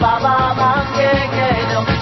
la baba mangue